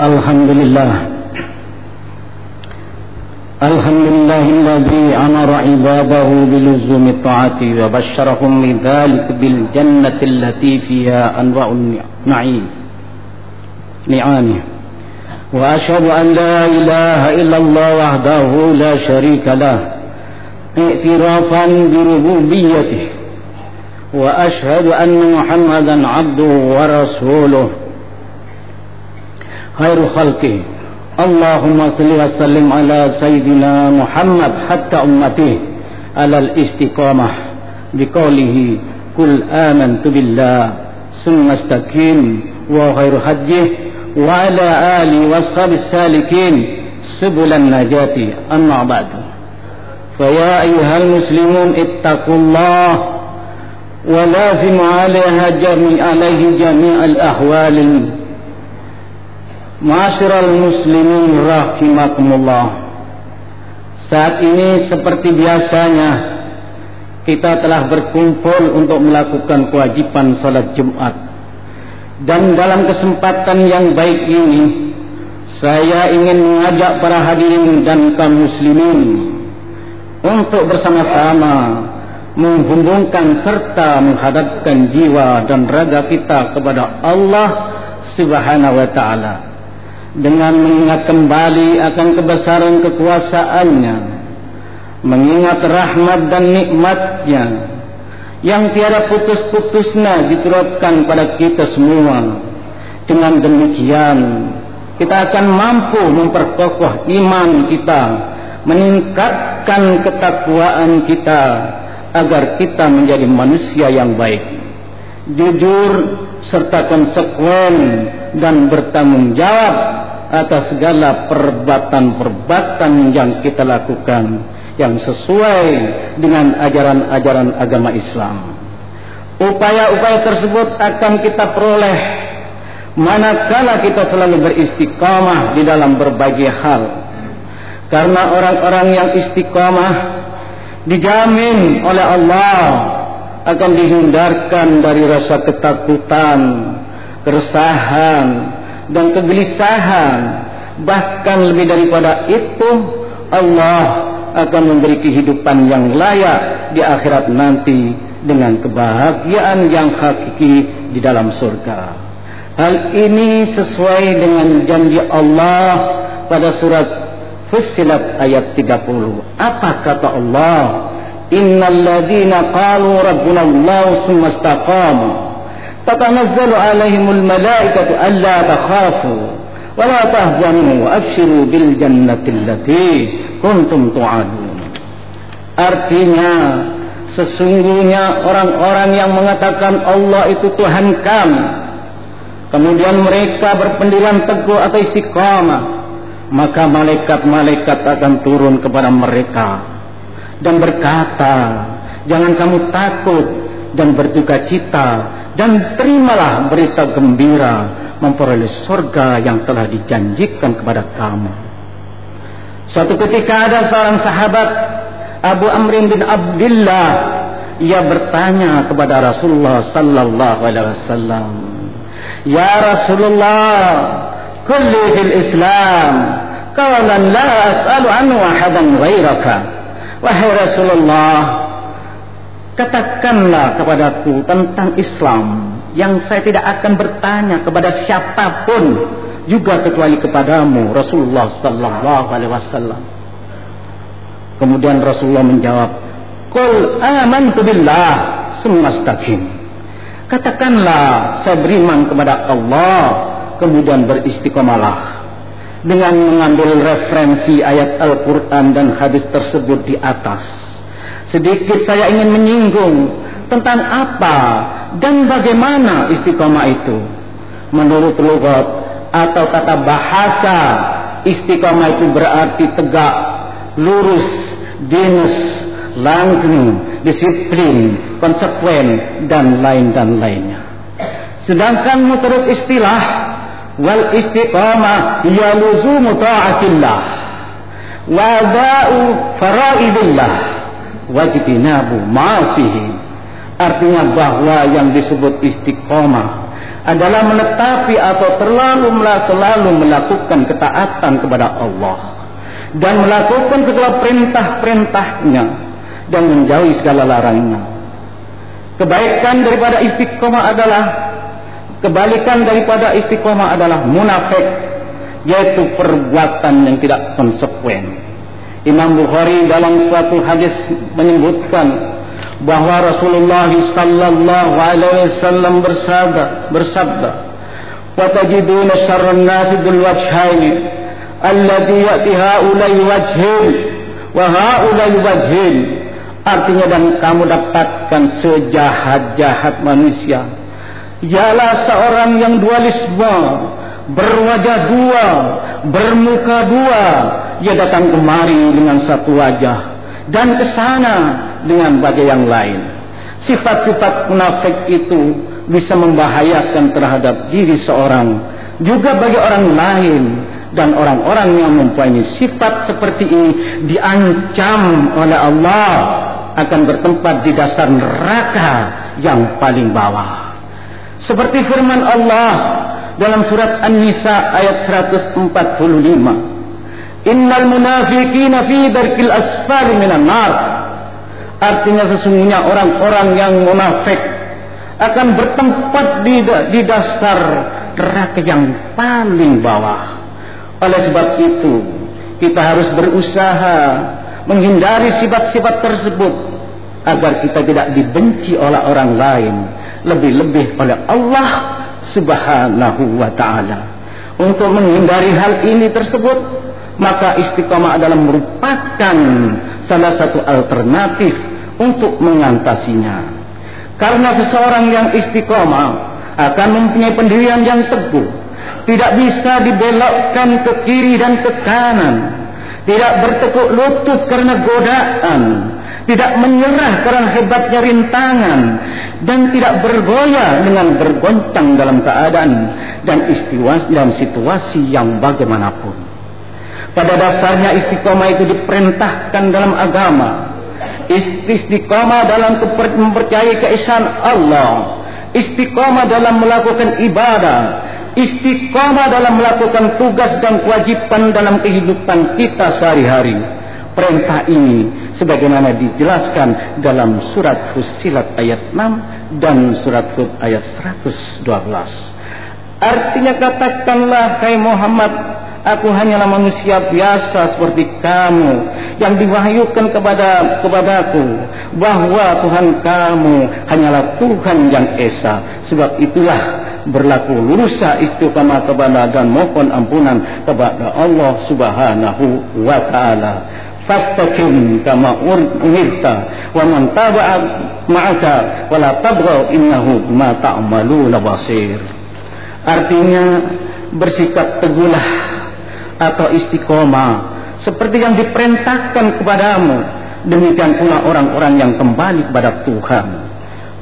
الحمد لله الحمد لله الذي أمر عباده بلزوم الطاعة وبشرهم لذلك بالجنة التي فيها أنواع النعيم نعامه. وأشهد أن لا إله إلا الله وحده لا شريك له اعترافا بربوبيته. وأشهد أن محمدا عبده ورسوله. خير خلقه. اللهم صل وسلم على سيدنا محمد حتى أمته. على الاستقامة بقوله قل آمنت بالله ثم استقيم وخير حجه. وعلى آله وأصحاب السالكين سبل النجاة. أما بعد. فيا أيها المسلمون اتقوا الله ولازم عليها جميع عليه جميع الأحوال. Masyarul muslimin rahimakumullah. Saat ini seperti biasanya Kita telah berkumpul untuk melakukan kewajiban salat Jumat. Dan dalam kesempatan yang baik ini Saya ingin mengajak para hadirin dan kaum muslimin Untuk bersama-sama Menghubungkan serta menghadapkan jiwa dan raga kita kepada Allah Subhanahu wa ta'ala dengan mengingat kembali akan kebesaran kekuasaannya mengingat rahmat dan nikmatnya yang tiada putus-putusnya diturutkan pada kita semua. Dengan demikian kita akan mampu memperkokoh iman kita meningkatkan ketakwaan kita agar kita menjadi manusia yang baik jujur serta konsekuen dan bertanggung jawab atas segala perbuatan-perbuatan yang kita lakukan yang sesuai dengan ajaran-ajaran agama Islam. Upaya-upaya tersebut akan kita peroleh manakala kita selalu beristiqamah di dalam berbagai hal. Karena orang-orang yang istiqamah dijamin oleh Allah akan dihindarkan dari rasa ketakutan, keresahan, dan kegelisahan. Bahkan lebih daripada itu, Allah akan memberi kehidupan yang layak di akhirat nanti dengan kebahagiaan yang hakiki di dalam surga. Hal ini sesuai dengan janji Allah pada surat Fussilat ayat 30. Apa kata Allah? Innal ladzina qalu rabbuna Allah tsumma istaqamu alla takhafu wa la tahzanu wa abshiru bil jannati allati kuntum tu'adun. Artinya sesungguhnya orang-orang yang mengatakan Allah itu Tuhan kami kemudian mereka berpendirian teguh atau istiqamah maka malaikat-malaikat akan turun kepada mereka dan berkata, jangan kamu takut dan berduka cita dan terimalah berita gembira memperoleh surga yang telah dijanjikan kepada kamu. Suatu ketika ada seorang sahabat Abu Amrin bin Abdullah ia bertanya kepada Rasulullah sallallahu alaihi wasallam, "Ya Rasulullah, kulli fil Islam, qalan la as'alu anhu ahadan ghairaka." Wahai Rasulullah, katakanlah kepadaku tentang Islam yang saya tidak akan bertanya kepada siapa pun juga kecuali kepadamu Rasulullah sallallahu alaihi wasallam. Kemudian Rasulullah menjawab, "Qul amantu billah, sumastaqim." Katakanlah saya beriman kepada Allah, kemudian beristiqomalah dengan mengambil referensi ayat Al-Quran dan hadis tersebut di atas. Sedikit saya ingin menyinggung tentang apa dan bagaimana istiqomah itu. Menurut lugat atau kata bahasa, istiqomah itu berarti tegak, lurus, dinus, langgeng, disiplin, konsekuen, dan lain dan lainnya. Sedangkan menurut istilah wal istiqamah hiya luzumu ta'atillah wa da'u faraidillah wajtinabu ma'asihi artinya bahwa yang disebut istiqamah adalah menetapi atau terlalu selalu melakukan ketaatan kepada Allah dan melakukan segala perintah-perintahnya dan menjauhi segala larangnya. Kebaikan daripada istiqomah adalah kebalikan daripada istiqomah adalah munafik yaitu perbuatan yang tidak konsekuen. Imam Bukhari dalam suatu hadis menyebutkan bahwa Rasulullah sallallahu alaihi wasallam bersabda bersabda wa tajiduna syarran nasi bil wajhaini alladhi ya'ti haula'i wajhin wa haula'i wajhin. Artinya dan kamu dapatkan sejahat-jahat manusia. Ialah seorang yang dualisme berwajah dua bermuka dua ia datang kemari dengan satu wajah dan ke sana dengan bagi yang lain. Sifat-sifat munafik itu bisa membahayakan terhadap diri seorang, juga bagi orang lain dan orang-orang yang mempunyai sifat seperti ini diancam oleh Allah akan bertempat di dasar neraka yang paling bawah. Seperti firman Allah dalam surat An-Nisa ayat 145. Innal munafiqina fi darkil asfali minan nar. Artinya sesungguhnya orang-orang yang munafik akan bertempat di, di dasar neraka yang paling bawah. Oleh sebab itu, kita harus berusaha menghindari sifat-sifat tersebut agar kita tidak dibenci oleh orang lain, lebih-lebih oleh Allah Subhanahu wa taala. Untuk menghindari hal ini tersebut, maka istiqamah adalah merupakan salah satu alternatif untuk mengatasinya. Karena seseorang yang istiqomah akan mempunyai pendirian yang teguh, tidak bisa dibelokkan ke kiri dan ke kanan, tidak bertekuk lutut karena godaan, tidak menyerah karena hebatnya rintangan, dan tidak bergoyah dengan bergoncang dalam keadaan dan istiwa dan situasi yang bagaimanapun. Pada dasarnya istiqomah itu diperintahkan dalam agama istiqamah dalam mempercayai keesaan Allah, istiqamah dalam melakukan ibadah, istiqamah dalam melakukan tugas dan kewajiban dalam kehidupan kita sehari-hari. Perintah ini sebagaimana dijelaskan dalam surat Fusilat ayat 6 dan surat Hud ayat 112. Artinya katakanlah hai Muhammad Aku hanyalah manusia biasa seperti kamu yang diwahyukan kepada kepadaku bahwa Tuhan kamu hanyalah Tuhan yang esa. Sebab itulah berlaku lurusah istiqamah kepada dan mohon ampunan kepada Allah Subhanahu wa taala. Fastaqim kama umirta wa man taba'a ma'aka wa la tabghaw innahu ma ta'maluna basir. Artinya bersikap teguhlah atau istiqomah seperti yang diperintahkan kepadamu. Demikian pula orang-orang yang kembali kepada Tuhan.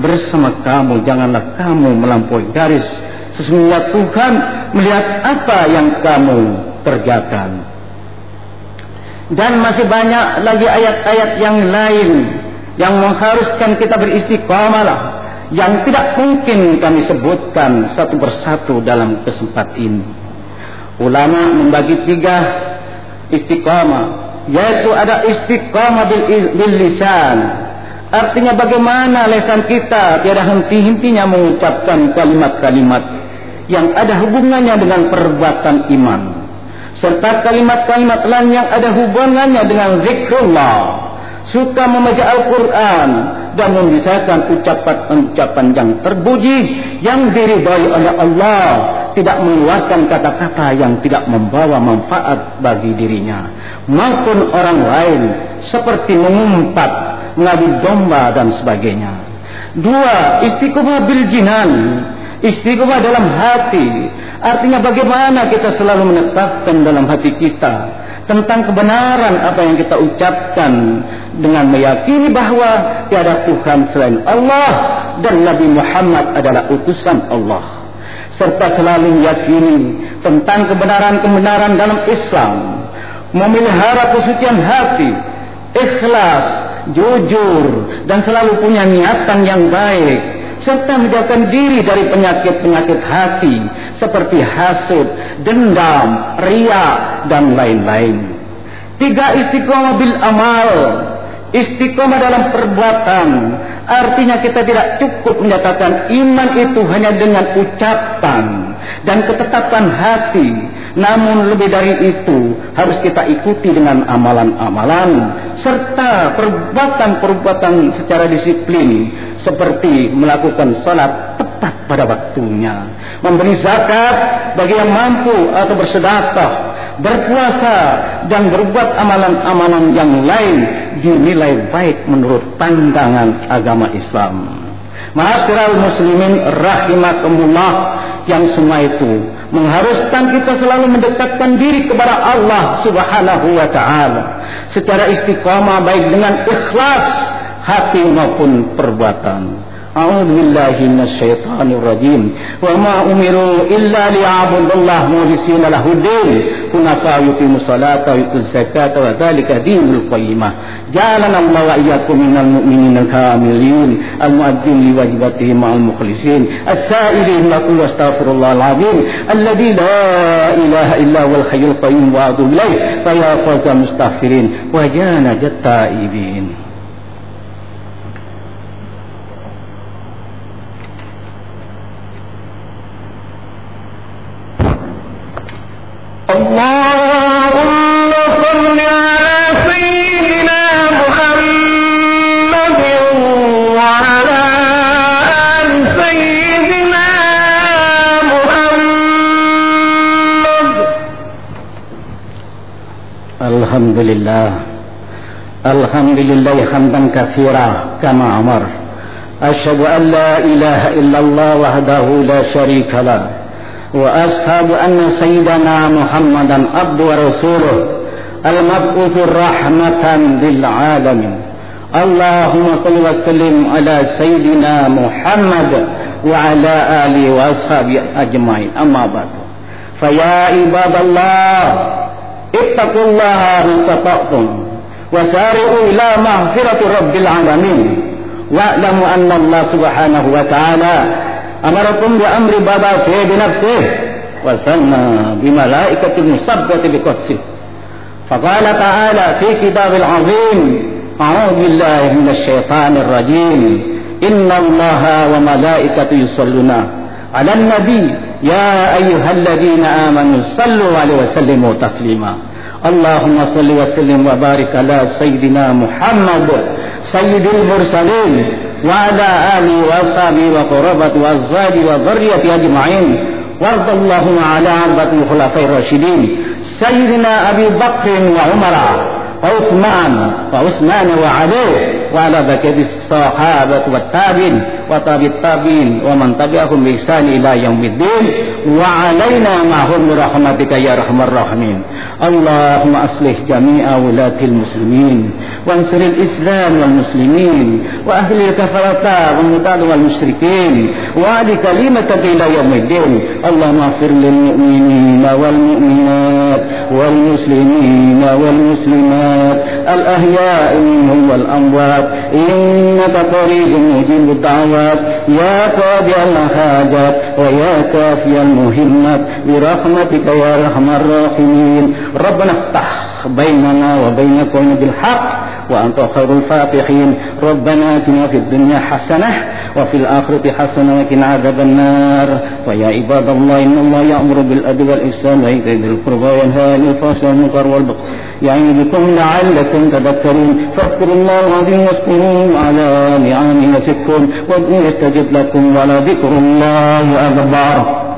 Bersama kamu janganlah kamu melampaui garis. Sesungguhnya Tuhan melihat apa yang kamu kerjakan. Dan masih banyak lagi ayat-ayat yang lain yang mengharuskan kita beristiqomah yang tidak mungkin kami sebutkan satu persatu dalam kesempatan ini ulama membagi tiga istiqamah yaitu ada istiqamah bil, bil lisan. Artinya bagaimana lesan kita tiada henti-hentinya mengucapkan kalimat-kalimat yang ada hubungannya dengan perbuatan iman. Serta kalimat-kalimat lain yang ada hubungannya dengan zikrullah. Suka membaca Al-Quran dan membicarakan ucapan-ucapan yang terpuji yang diridhai oleh Allah tidak mengeluarkan kata-kata yang tidak membawa manfaat bagi dirinya maupun orang lain seperti mengumpat, mengadu domba dan sebagainya. Dua, istiqomah bil jinan. Istiqomah dalam hati. Artinya bagaimana kita selalu menetapkan dalam hati kita tentang kebenaran apa yang kita ucapkan dengan meyakini bahwa tiada Tuhan selain Allah dan Nabi Muhammad adalah utusan Allah. Serta selalu meyakini tentang kebenaran-kebenaran dalam Islam, memelihara kesucian hati, ikhlas, jujur, dan selalu punya niatan yang baik, serta menjauhkan diri dari penyakit-penyakit hati seperti hasud, dendam, ria dan lain-lain. Tiga istiqomah bil amal, istiqomah dalam perbuatan. Artinya kita tidak cukup menyatakan iman itu hanya dengan ucapan dan ketetapan hati. Namun lebih dari itu harus kita ikuti dengan amalan-amalan serta perbuatan-perbuatan secara disiplin seperti melakukan salat tepat pada waktunya, memberi zakat bagi yang mampu atau bersedekah, berpuasa dan berbuat amalan-amalan yang lain dinilai baik menurut pandangan agama Islam. Ma'asyiral muslimin rahimakumullah yang semua itu mengharuskan kita selalu mendekatkan diri kepada Allah Subhanahu wa taala secara istiqamah baik dengan ikhlas hati maupun perbuatan. أعوذ بالله من الشيطان الرجيم وما أمروا إلا ليعبدوا الله مخلصين له الدين حنفاء يقيموا الصلاة ويؤتوا الزكاة وذلك دين القيمة جعلنا الله وإياكم من المؤمنين الكاملين المؤدين لواجباتهم مع المخلصين السائلين نقول استغفر الله العظيم الذي لا إله إلا هو الحي القيوم وأتوب إليه فيا فوز المستغفرين وجانا التائبين الحمد لله. الحمد لله حمدا كثيرا كما أمر. أشهد أن لا إله إلا الله وحده لا شريك له. وأشهد أن سيدنا محمدا عبد ورسوله المبعوث رحمة للعالمين اللهم صل وسلم على سيدنا محمد وعلى آله وأصحابه أجمعين أما بعد فيا عباد الله اتقوا الله ما استطعتم وسارعوا إلى مغفرة رب العالمين واعلموا أن الله سبحانه وتعالى أمركم بأمر بابا في بنفسه وسمى بملائكة المصبة بقدسه. فقال تعالى في كتاب العظيم أعوذ بالله من الشيطان الرجيم. إن الله وملائكته يصلون على النبي. يا أيها الذين آمنوا صلوا عليه وسلموا تسليما. اللهم صل وسلم وبارك على سيدنا محمد سيد المرسلين. وعلى آله وأصحابه وقربة وأزواجه وذريته أجمعين. وأرض اللهم على أربعة الخلفاء الراشدين. سيدنا أبي بكر وعمر وعثمان وعثمان وعلي وعلى بقية الصحابة والتابعين. وتابع التابعين ومن تبعهم بإحسان إلى يوم الدين وعلينا معهم برحمتك يا أرحم الراحمين اللهم أصلح جميع ولاة المسلمين وانصر الإسلام والمسلمين وأهل الكفرة والمتال والمشركين وعلي كلمة إلى يوم الدين اللهم اغفر للمؤمنين والمؤمنات والمسلمين والمسلمات الأحياء منهم والأموات إنك قريب مجيب الدعوات يا قاضي الحاجات ويا كافي المهمات برحمتك يا أرحم الراحمين. ربنا افتح بيننا وبين قوم بالحق وأنت خير الفاتحين. ربنا آتنا في الدنيا حسنة وفي الآخرة حسنة وقنا عذاب النار. ويا عباد الله إن الله يأمر بالأدب والإحسان وإيتاء ذي القربى وينهى عن الفحشاء والمنكر والبغي يعظكم لعلكم تذكرون. فاذكروا الله العظيم واذكروه على نعمه يزدكم وادعوه يستجب لكم ولذكر الله أكبر.